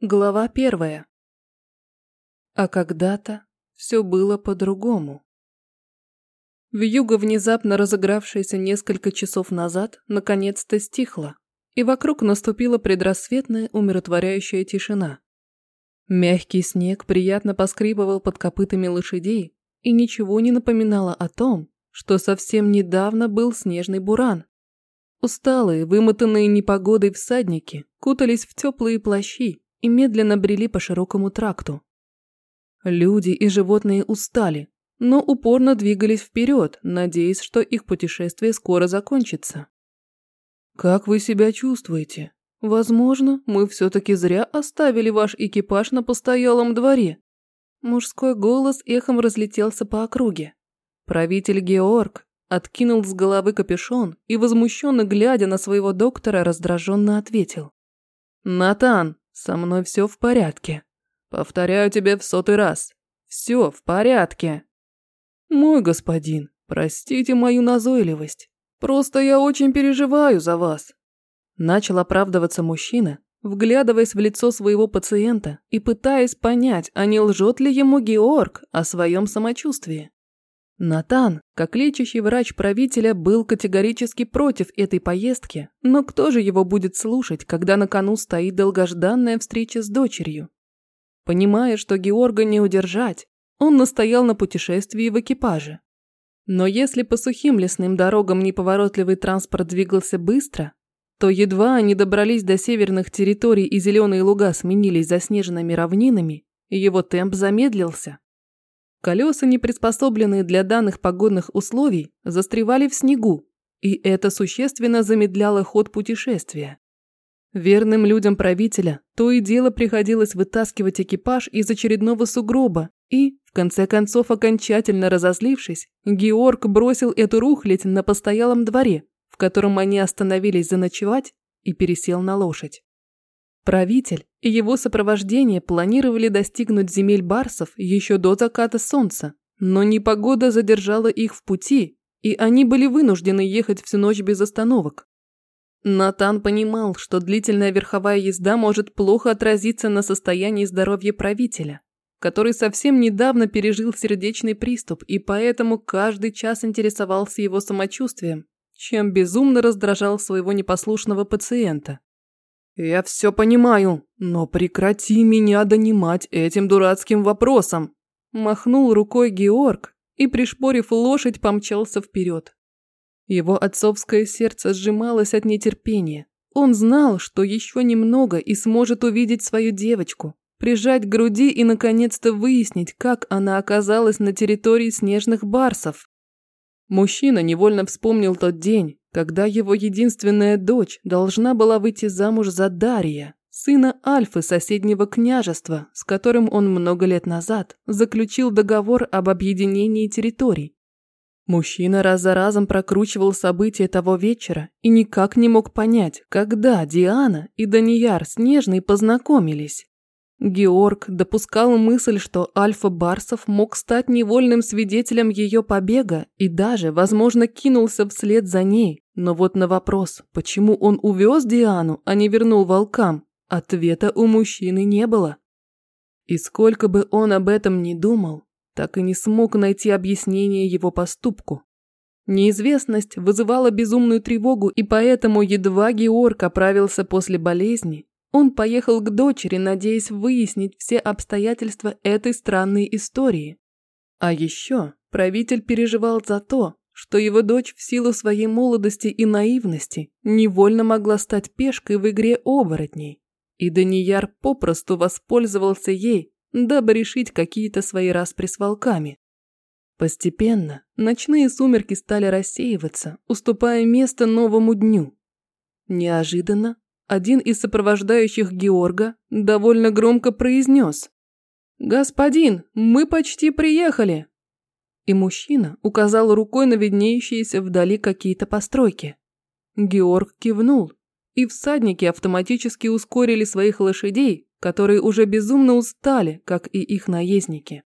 Глава первая. А когда-то все было по-другому. Вьюга, внезапно разыгравшаяся несколько часов назад, наконец-то стихла, и вокруг наступила предрассветная умиротворяющая тишина. Мягкий снег приятно поскрипывал под копытами лошадей и ничего не напоминало о том, что совсем недавно был снежный буран. Усталые, вымотанные непогодой всадники кутались в теплые плащи и медленно брели по широкому тракту. Люди и животные устали, но упорно двигались вперед, надеясь, что их путешествие скоро закончится. «Как вы себя чувствуете? Возможно, мы все-таки зря оставили ваш экипаж на постоялом дворе». Мужской голос эхом разлетелся по округе. Правитель Георг откинул с головы капюшон и, возмущенно глядя на своего доктора, раздраженно ответил. «Натан, со мной все в порядке. Повторяю тебе в сотый раз. Все в порядке. Мой господин, простите мою назойливость. Просто я очень переживаю за вас. Начал оправдываться мужчина, вглядываясь в лицо своего пациента и пытаясь понять, а не лжет ли ему Георг о своем самочувствии. Натан, как лечащий врач правителя, был категорически против этой поездки, но кто же его будет слушать, когда на кону стоит долгожданная встреча с дочерью? Понимая, что Георга не удержать, он настоял на путешествии в экипаже. Но если по сухим лесным дорогам неповоротливый транспорт двигался быстро, то едва они добрались до северных территорий и зеленые луга сменились заснеженными равнинами, его темп замедлился. Колеса, не приспособленные для данных погодных условий, застревали в снегу, и это существенно замедляло ход путешествия. Верным людям правителя то и дело приходилось вытаскивать экипаж из очередного сугроба, и, в конце концов, окончательно разозлившись, Георг бросил эту рухлядь на постоялом дворе, в котором они остановились заночевать, и пересел на лошадь. Правитель и его сопровождение планировали достигнуть земель барсов еще до заката солнца, но непогода задержала их в пути, и они были вынуждены ехать всю ночь без остановок. Натан понимал, что длительная верховая езда может плохо отразиться на состоянии здоровья правителя, который совсем недавно пережил сердечный приступ и поэтому каждый час интересовался его самочувствием, чем безумно раздражал своего непослушного пациента. «Я все понимаю, но прекрати меня донимать этим дурацким вопросом!» Махнул рукой Георг и, пришпорив лошадь, помчался вперед. Его отцовское сердце сжималось от нетерпения. Он знал, что еще немного и сможет увидеть свою девочку, прижать к груди и, наконец-то, выяснить, как она оказалась на территории снежных барсов. Мужчина невольно вспомнил тот день, когда его единственная дочь должна была выйти замуж за Дария, сына Альфы соседнего княжества, с которым он много лет назад заключил договор об объединении территорий. Мужчина раз за разом прокручивал события того вечера и никак не мог понять, когда Диана и Данияр Снежный познакомились. Георг допускал мысль, что Альфа Барсов мог стать невольным свидетелем ее побега и даже, возможно, кинулся вслед за ней. Но вот на вопрос, почему он увез Диану, а не вернул волкам, ответа у мужчины не было. И сколько бы он об этом ни думал, так и не смог найти объяснение его поступку. Неизвестность вызывала безумную тревогу, и поэтому едва Георг оправился после болезни, он поехал к дочери, надеясь выяснить все обстоятельства этой странной истории. А еще правитель переживал за то, что его дочь в силу своей молодости и наивности невольно могла стать пешкой в игре оборотней. И Данияр попросту воспользовался ей, дабы решить какие-то свои распри с волками. Постепенно ночные сумерки стали рассеиваться, уступая место новому дню. Неожиданно один из сопровождающих Георга довольно громко произнес «Господин, мы почти приехали!» И мужчина указал рукой на виднеющиеся вдали какие-то постройки. Георг кивнул, и всадники автоматически ускорили своих лошадей, которые уже безумно устали, как и их наездники.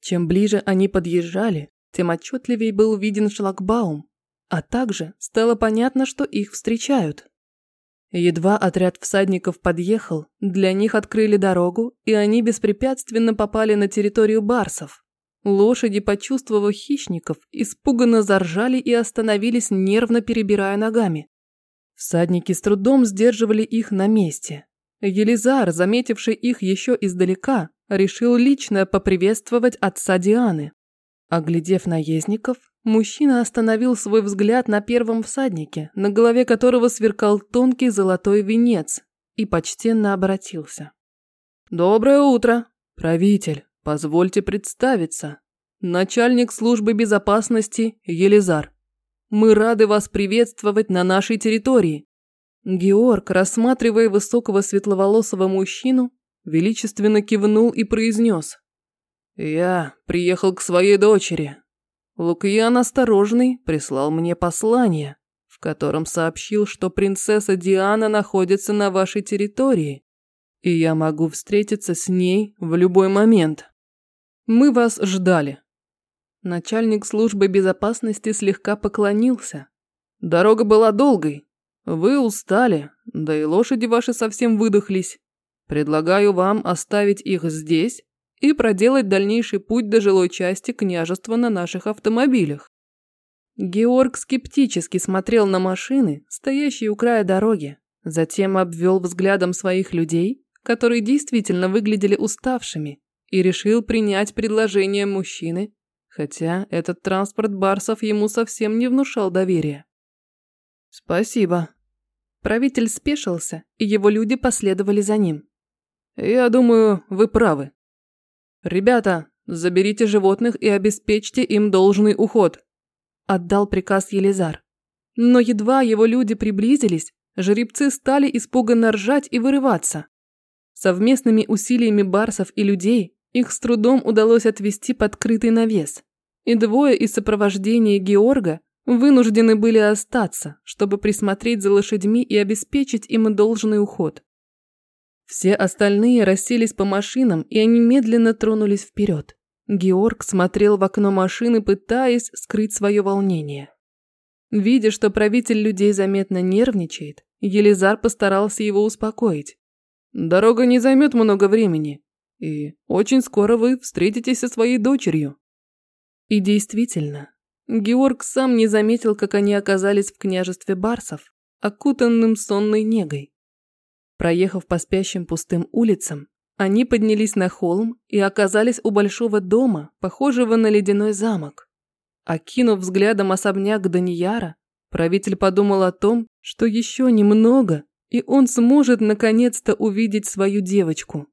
Чем ближе они подъезжали, тем отчетливее был виден шлагбаум, а также стало понятно, что их встречают. Едва отряд всадников подъехал, для них открыли дорогу, и они беспрепятственно попали на территорию барсов. Лошади, почувствовав хищников, испуганно заржали и остановились, нервно перебирая ногами. Всадники с трудом сдерживали их на месте. Елизар, заметивший их еще издалека, решил лично поприветствовать отца Дианы. Оглядев наездников, мужчина остановил свой взгляд на первом всаднике, на голове которого сверкал тонкий золотой венец, и почтенно обратился. «Доброе утро, правитель, позвольте представиться. Начальник службы безопасности Елизар. Мы рады вас приветствовать на нашей территории». Георг, рассматривая высокого светловолосого мужчину, величественно кивнул и произнес. «Я приехал к своей дочери. Лукьян Осторожный прислал мне послание, в котором сообщил, что принцесса Диана находится на вашей территории, и я могу встретиться с ней в любой момент. Мы вас ждали». Начальник службы безопасности слегка поклонился. «Дорога была долгой. Вы устали, да и лошади ваши совсем выдохлись. Предлагаю вам оставить их здесь и проделать дальнейший путь до жилой части княжества на наших автомобилях. Георг скептически смотрел на машины, стоящие у края дороги, затем обвел взглядом своих людей, которые действительно выглядели уставшими, и решил принять предложение мужчины, хотя этот транспорт барсов ему совсем не внушал доверия. «Спасибо». Правитель спешился, и его люди последовали за ним. «Я думаю, вы правы. Ребята, заберите животных и обеспечьте им должный уход», – отдал приказ Елизар. Но едва его люди приблизились, жеребцы стали испуганно ржать и вырываться. Совместными усилиями барсов и людей их с трудом удалось отвести под крытый навес. И двое из сопровождения Георга вынуждены были остаться, чтобы присмотреть за лошадьми и обеспечить им должный уход. Все остальные расселись по машинам, и они медленно тронулись вперед. Георг смотрел в окно машины, пытаясь скрыть свое волнение. Видя, что правитель людей заметно нервничает, Елизар постарался его успокоить. «Дорога не займет много времени, и очень скоро вы встретитесь со своей дочерью». И действительно, Георг сам не заметил, как они оказались в княжестве Барсов, окутанным сонной негой. Проехав по спящим пустым улицам, они поднялись на холм и оказались у большого дома, похожего на ледяной замок. Окинув взглядом особняк Данияра, правитель подумал о том, что еще немного, и он сможет наконец-то увидеть свою девочку.